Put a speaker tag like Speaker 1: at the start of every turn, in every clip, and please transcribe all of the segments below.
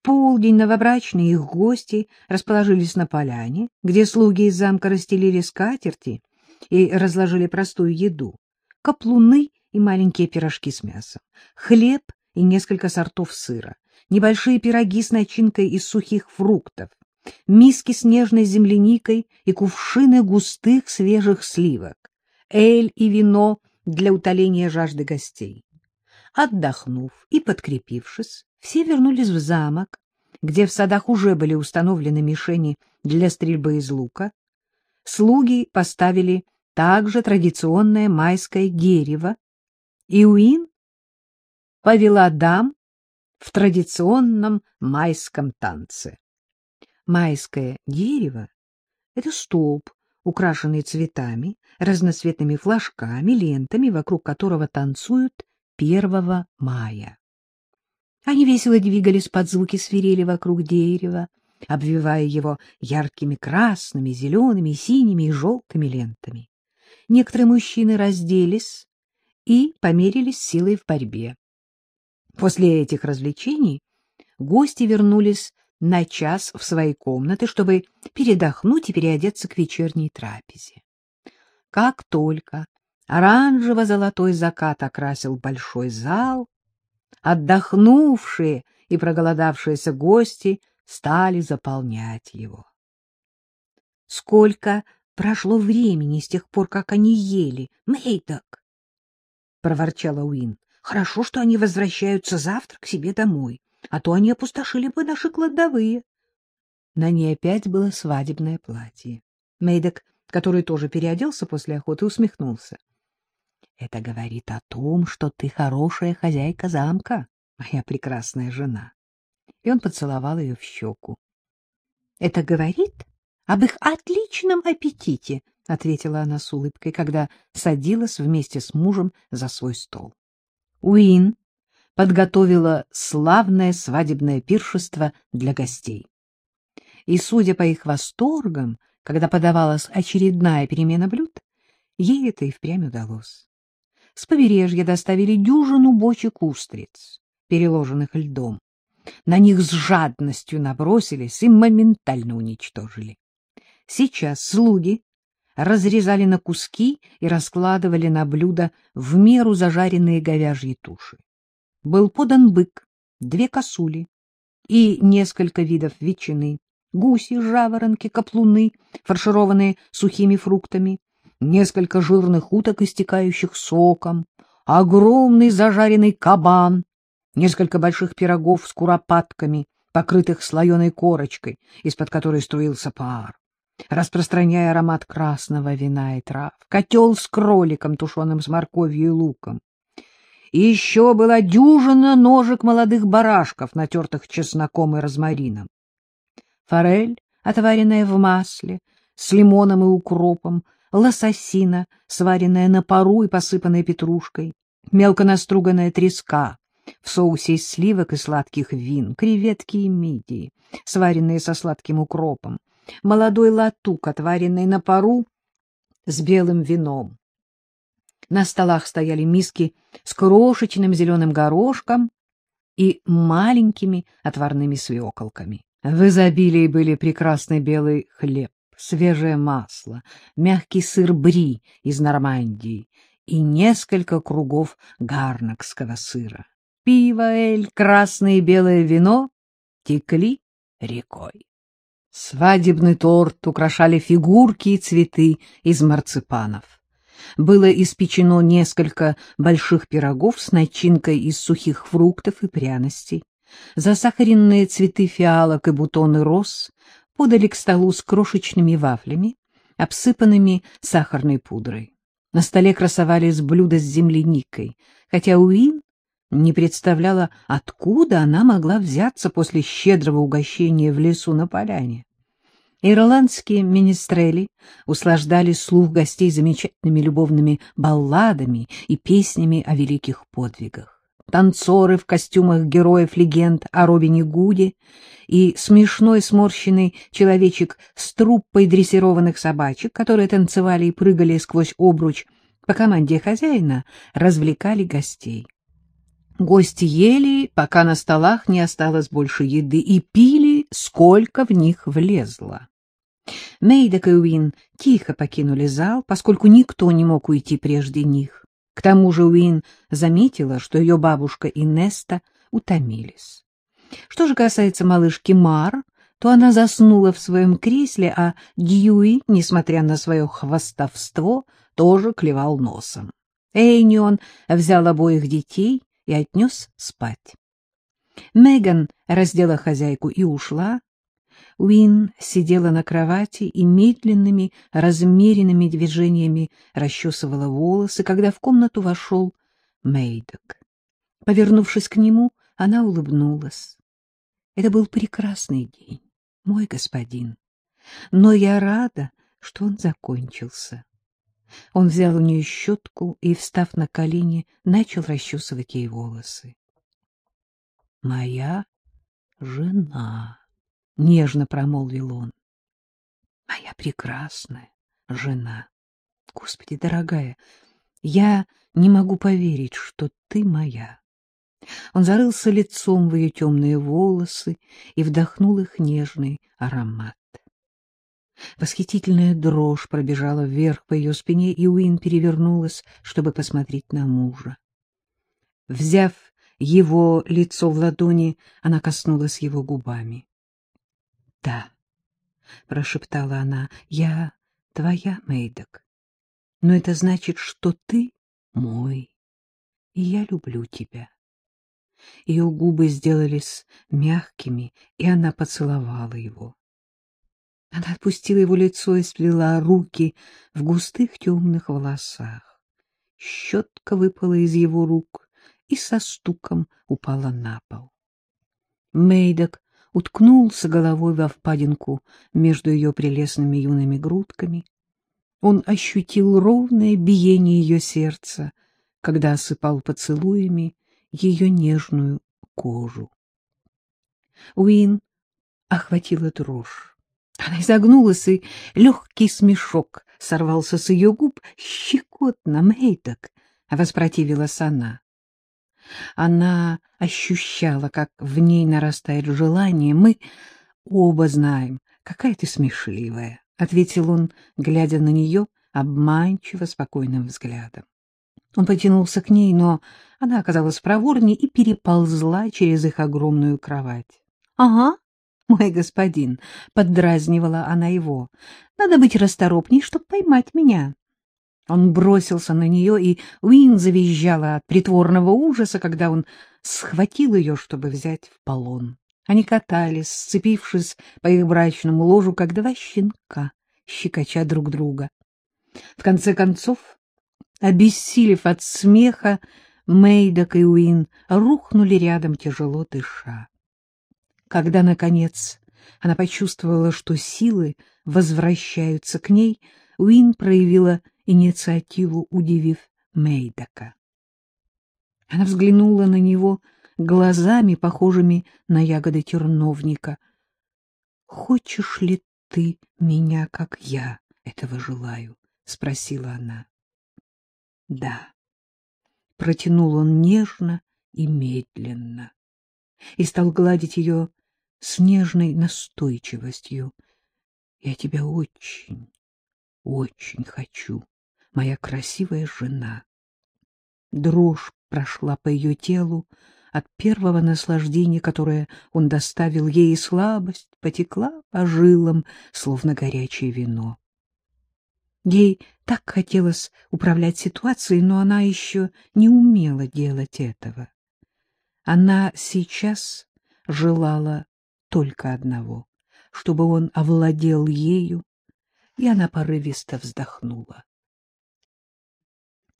Speaker 1: В полдень новобрачные их гости расположились на поляне, где слуги из замка расстелили скатерти и разложили простую еду — каплуны и маленькие пирожки с мясом, хлеб и несколько сортов сыра, небольшие пироги с начинкой из сухих фруктов, миски с нежной земляникой и кувшины густых свежих сливок, эль и вино для утоления жажды гостей. Отдохнув и подкрепившись, все вернулись в замок, где в садах уже были установлены мишени для стрельбы из лука. Слуги поставили также традиционное майское дерево, и Уин повела дам в традиционном майском танце. Майское дерево — это столб, украшенный цветами, разноцветными флажками, лентами, вокруг которого танцуют 1 мая. Они весело двигались под звуки свирели вокруг дерева, обвивая его яркими красными, зелеными, синими и желтыми лентами. Некоторые мужчины разделись и померились силой в борьбе. После этих развлечений гости вернулись на час в свои комнаты, чтобы передохнуть и переодеться к вечерней трапезе. Как только оранжево-золотой закат окрасил большой зал, отдохнувшие и проголодавшиеся гости стали заполнять его. Сколько прошло времени с тех пор, как они ели, Мэйдок? — проворчала Уин. — Хорошо, что они возвращаются завтра к себе домой а то они опустошили бы наши кладовые. На ней опять было свадебное платье. Мейдок, который тоже переоделся после охоты, усмехнулся. — Это говорит о том, что ты хорошая хозяйка замка, моя прекрасная жена. И он поцеловал ее в щеку. — Это говорит об их отличном аппетите, — ответила она с улыбкой, когда садилась вместе с мужем за свой стол. Уин подготовила славное свадебное пиршество для гостей. И, судя по их восторгам, когда подавалась очередная перемена блюд, ей это и впрямь удалось. С побережья доставили дюжину бочек устриц, переложенных льдом. На них с жадностью набросились и моментально уничтожили. Сейчас слуги разрезали на куски и раскладывали на блюда в меру зажаренные говяжьи туши был подан бык, две косули и несколько видов ветчины, гуси, жаворонки, каплуны, фаршированные сухими фруктами, несколько жирных уток, истекающих соком, огромный зажаренный кабан, несколько больших пирогов с куропатками, покрытых слоеной корочкой, из-под которой струился пар, распространяя аромат красного вина и трав, котел с кроликом, тушеным с морковью и луком, и еще была дюжина ножек молодых барашков, натертых чесноком и розмарином. Форель, отваренная в масле, с лимоном и укропом, лососина, сваренная на пару и посыпанная петрушкой, мелко наструганная треска в соусе из сливок и сладких вин, креветки и мидии, сваренные со сладким укропом, молодой латук, отваренный на пару с белым вином, на столах стояли миски с крошечным зеленым горошком и маленькими отварными свеколками. В изобилии были прекрасный белый хлеб, свежее масло, мягкий сыр бри из Нормандии и несколько кругов гарнакского сыра. Пиво, эль, красное и белое вино текли рекой. Свадебный торт украшали фигурки и цветы из марципанов было испечено несколько больших пирогов с начинкой из сухих фруктов и пряностей. Засахаренные цветы фиалок и бутоны роз подали к столу с крошечными вафлями, обсыпанными сахарной пудрой. На столе красовались блюда с земляникой, хотя Уин не представляла, откуда она могла взяться после щедрого угощения в лесу на поляне. Ирландские министрели услаждали слух гостей замечательными любовными балладами и песнями о великих подвигах. Танцоры в костюмах героев легенд о Робине Гуде и смешной сморщенный человечек с труппой дрессированных собачек, которые танцевали и прыгали сквозь обруч по команде хозяина, развлекали гостей. Гости ели, пока на столах не осталось больше еды, и пили, сколько в них влезло. Мейдок и Уин тихо покинули зал, поскольку никто не мог уйти прежде них. К тому же Уин заметила, что ее бабушка и Неста утомились. Что же касается малышки Мар, то она заснула в своем кресле, а Дьюи, несмотря на свое хвостовство, тоже клевал носом. Эйнион взял обоих детей и отнес спать. Меган раздела хозяйку и ушла. Уин сидела на кровати и медленными, размеренными движениями расчесывала волосы, когда в комнату вошел Мейдок. Повернувшись к нему, она улыбнулась. Это был прекрасный день, мой господин, но я рада, что он закончился. Он взял у нее щетку и, встав на колени, начал расчесывать ей волосы. — Моя жена, — нежно промолвил он. — Моя прекрасная жена. Господи, дорогая, я не могу поверить, что ты моя. Он зарылся лицом в ее темные волосы и вдохнул их нежный аромат. Восхитительная дрожь пробежала вверх по ее спине, и Уин перевернулась, чтобы посмотреть на мужа. Взяв его лицо в ладони, она коснулась его губами. — Да, — прошептала она, — я твоя, Мейдок. Но это значит, что ты мой, и я люблю тебя. Ее губы сделались мягкими, и она поцеловала его. Она отпустила его лицо и сплела руки в густых темных волосах. Щетка выпала из его рук и со стуком упала на пол. Мейдок уткнулся головой во впадинку между ее прелестными юными грудками. Он ощутил ровное биение ее сердца, когда осыпал поцелуями ее нежную кожу. Уин охватила дрожь. Она изогнулась, и легкий смешок сорвался с ее губ. «Щекотно, Мейток!» — воспротивилась она. Она ощущала, как в ней нарастает желание. «Мы оба знаем, какая ты смешливая», — ответил он, глядя на нее обманчиво спокойным взглядом. Он потянулся к ней, но она оказалась проворнее и переползла через их огромную кровать. — Ага, мой господин, — поддразнивала она его, — надо быть расторопней, чтобы поймать меня. Он бросился на нее, и Уин завизжала от притворного ужаса, когда он схватил ее, чтобы взять в полон. Они катались, сцепившись по их брачному ложу, как два щенка, щекоча друг друга. В конце концов, обессилев от смеха, Мейдок и Уин рухнули рядом, тяжело дыша. Когда, наконец, она почувствовала, что силы возвращаются к ней, Уин проявила инициативу, удивив Мейдака. Она взглянула на него глазами, похожими на ягоды терновника. — Хочешь ли ты меня, как я этого желаю? — спросила она. — Да. Протянул он нежно и медленно и стал гладить ее с нежной настойчивостью. — Я тебя очень, очень хочу, моя красивая жена. Дрожь прошла по ее телу от первого наслаждения, которое он доставил ей, и слабость потекла по жилам, словно горячее вино. Ей так хотелось управлять ситуацией, но она еще не умела делать этого. Она сейчас желала только одного, чтобы он овладел ею, и она порывисто вздохнула. —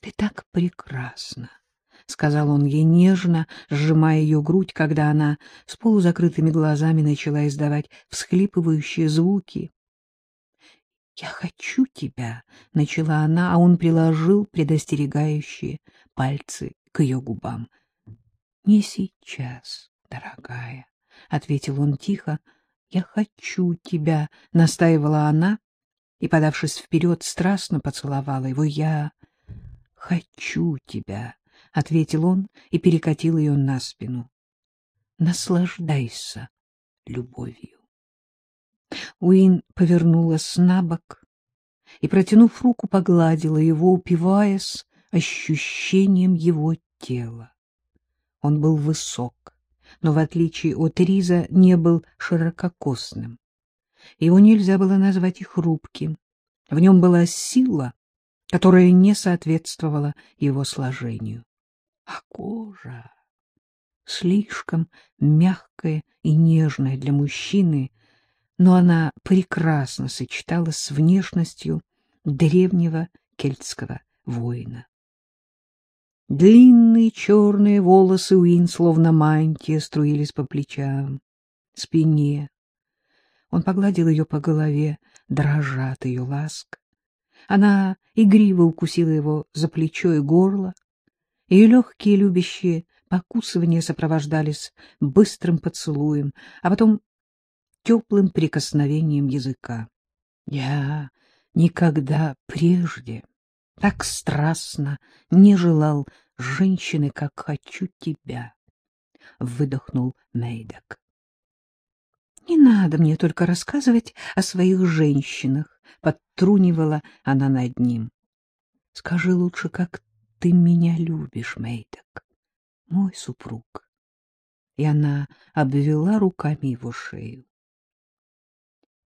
Speaker 1: Ты так прекрасна, — сказал он ей нежно, сжимая ее грудь, когда она с полузакрытыми глазами начала издавать всхлипывающие звуки. — Я хочу тебя, — начала она, а он приложил предостерегающие пальцы к ее губам. — Не сейчас, дорогая. — ответил он тихо. — Я хочу тебя, — настаивала она, и, подавшись вперед, страстно поцеловала его. — Я хочу тебя, — ответил он и перекатил ее на спину. — Наслаждайся любовью. Уин повернулась на бок и, протянув руку, погладила его, упиваясь ощущением его тела. Он был высок, но, в отличие от Риза, не был ширококосным. Его нельзя было назвать и хрупким. В нем была сила, которая не соответствовала его сложению. А кожа, слишком мягкая и нежная для мужчины, но она прекрасно сочеталась с внешностью древнего кельтского воина. Длинные черные волосы Уин, словно мантия, струились по плечам, спине. Он погладил ее по голове, дрожа от ее ласк. Она игриво укусила его за плечо и горло. Ее легкие любящие покусывания сопровождались быстрым поцелуем, а потом теплым прикосновением языка. Я никогда прежде так страстно не желал женщины, как хочу тебя, — выдохнул Мейдок. — Не надо мне только рассказывать о своих женщинах, — подтрунивала она над ним. — Скажи лучше, как ты меня любишь, Мейдок, мой супруг. И она обвела руками его шею.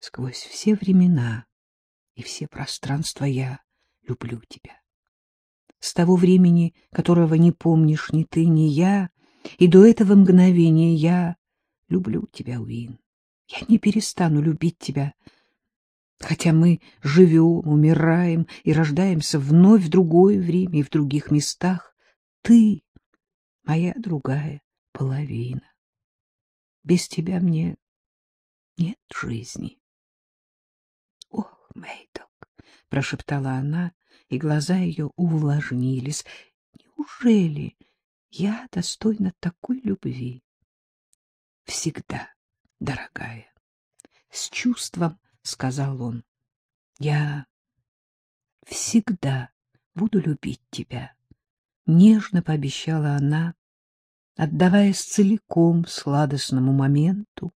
Speaker 1: Сквозь все времена и все пространства я люблю тебя. С того времени, которого не помнишь ни ты, ни я, и до этого мгновения я люблю тебя, Уин. Я не перестану любить тебя, хотя мы живем, умираем и рождаемся вновь в другое время и в других местах. Ты — моя другая половина. Без тебя мне нет жизни. Ох, Мэйдок, — прошептала она, и глаза ее увлажнились. Неужели я достойна такой любви? Всегда, дорогая. С чувством сказал он. Я всегда буду любить тебя. Нежно пообещала она, отдаваясь целиком сладостному моменту,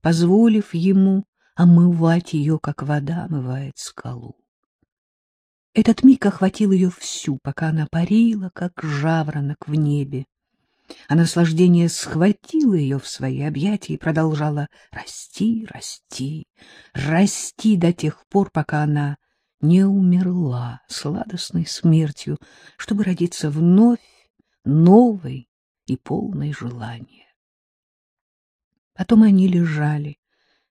Speaker 1: позволив ему омывать ее, как вода омывает скалу. Этот миг охватил ее всю, пока она парила, как жаворонок в небе. А наслаждение схватило ее в свои объятия и продолжало расти, расти, расти до тех пор, пока она не умерла сладостной смертью, чтобы родиться вновь новой и полной желания. Потом они лежали,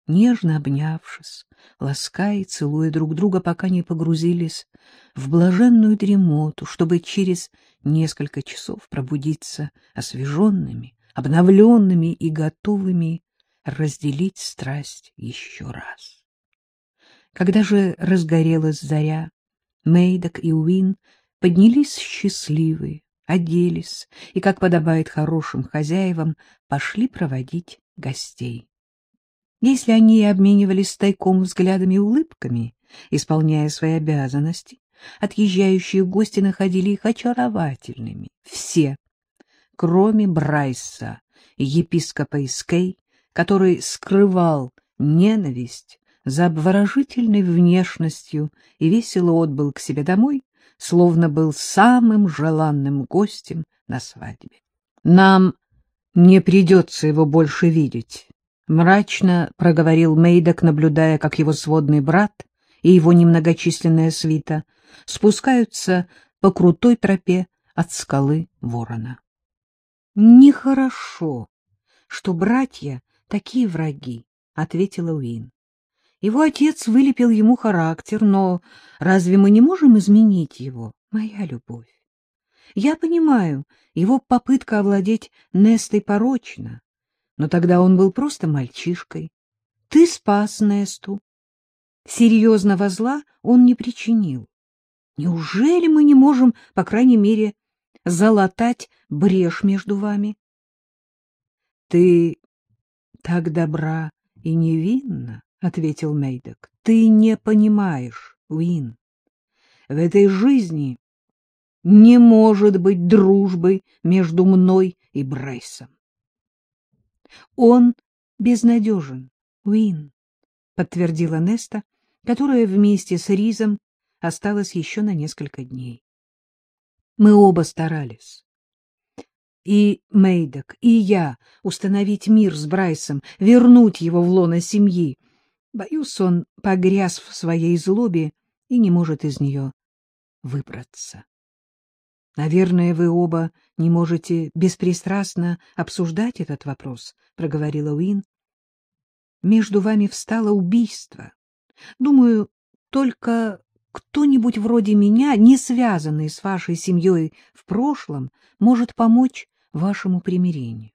Speaker 1: нежно обнявшись, лаская и целуя друг друга, пока не погрузились в блаженную дремоту, чтобы через несколько часов пробудиться освеженными, обновленными и готовыми разделить страсть еще раз. Когда же разгорелась заря, Мейдок и Уин поднялись счастливые, оделись и, как подобает хорошим хозяевам, пошли проводить гостей. Если они обменивались тайком взглядами и улыбками, исполняя свои обязанности, отъезжающие гости находили их очаровательными. Все, кроме Брайса, епископа Искей, который скрывал ненависть за обворожительной внешностью и весело отбыл к себе домой, словно был самым желанным гостем на свадьбе. Нам не придется его больше видеть, — мрачно проговорил Мейдок, наблюдая, как его сводный брат и его немногочисленная свита спускаются по крутой тропе от скалы Ворона. — Нехорошо, что братья такие враги, — ответила Уин. Его отец вылепил ему характер, но разве мы не можем изменить его, моя любовь? Я понимаю, его попытка овладеть Нестой порочна, но тогда он был просто мальчишкой. Ты спас Несту. Серьезного зла он не причинил. Неужели мы не можем, по крайней мере, залатать брешь между вами? — Ты так добра и невинна, — ответил Мейдок. — Ты не понимаешь, Уин. В этой жизни не может быть дружбы между мной и Брайсом. Он безнадежен, Уин, — подтвердила Неста, которая вместе с Ризом осталась еще на несколько дней. Мы оба старались. И Мейдок, и я установить мир с Брайсом, вернуть его в лоно семьи. Боюсь, он погряз в своей злобе и не может из нее выбраться. Наверное, вы оба не можете беспристрастно обсуждать этот вопрос, проговорила Уин. Между вами встало убийство. Думаю, только кто-нибудь вроде меня, не связанный с вашей семьей в прошлом, может помочь вашему примирению.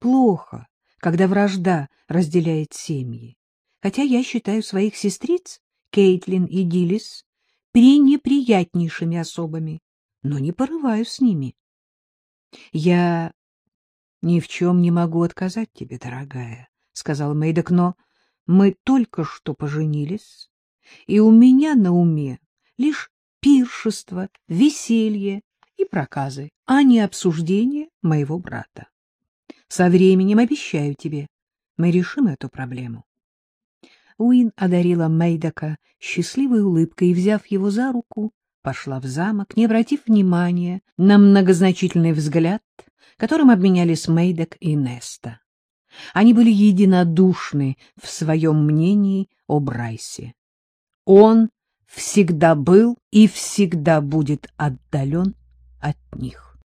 Speaker 1: Плохо, когда вражда разделяет семьи. Хотя я считаю своих сестриц, Кейтлин и Дилис, пренеприятнейшими особами но не порываю с ними. — Я ни в чем не могу отказать тебе, дорогая, — сказал Мэйдок, — но мы только что поженились, и у меня на уме лишь пиршество, веселье и проказы, а не обсуждение моего брата. Со временем, обещаю тебе, мы решим эту проблему. Уин одарила Мэйдока счастливой улыбкой и, взяв его за руку, пошла в замок, не обратив внимания на многозначительный взгляд, которым обменялись Мейдек и Неста. Они были единодушны в своем мнении о Брайсе. Он всегда был и всегда будет отдален от них.